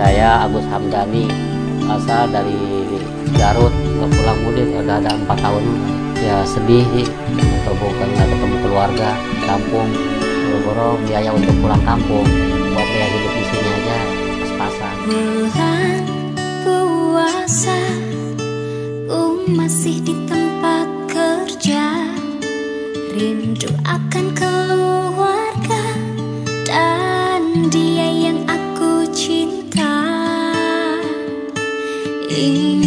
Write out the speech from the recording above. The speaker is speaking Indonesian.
Saya Agus Hamdani, asal dari Garut, pulang mudik udah ada empat tahun. Ya sedih bukan nggak ketemu keluarga, kampung, boro-boro biaya untuk pulang kampung, buat biaya hidup di sini aja pas-pasan. Masih di tempat kerja, rindu akan keluarga in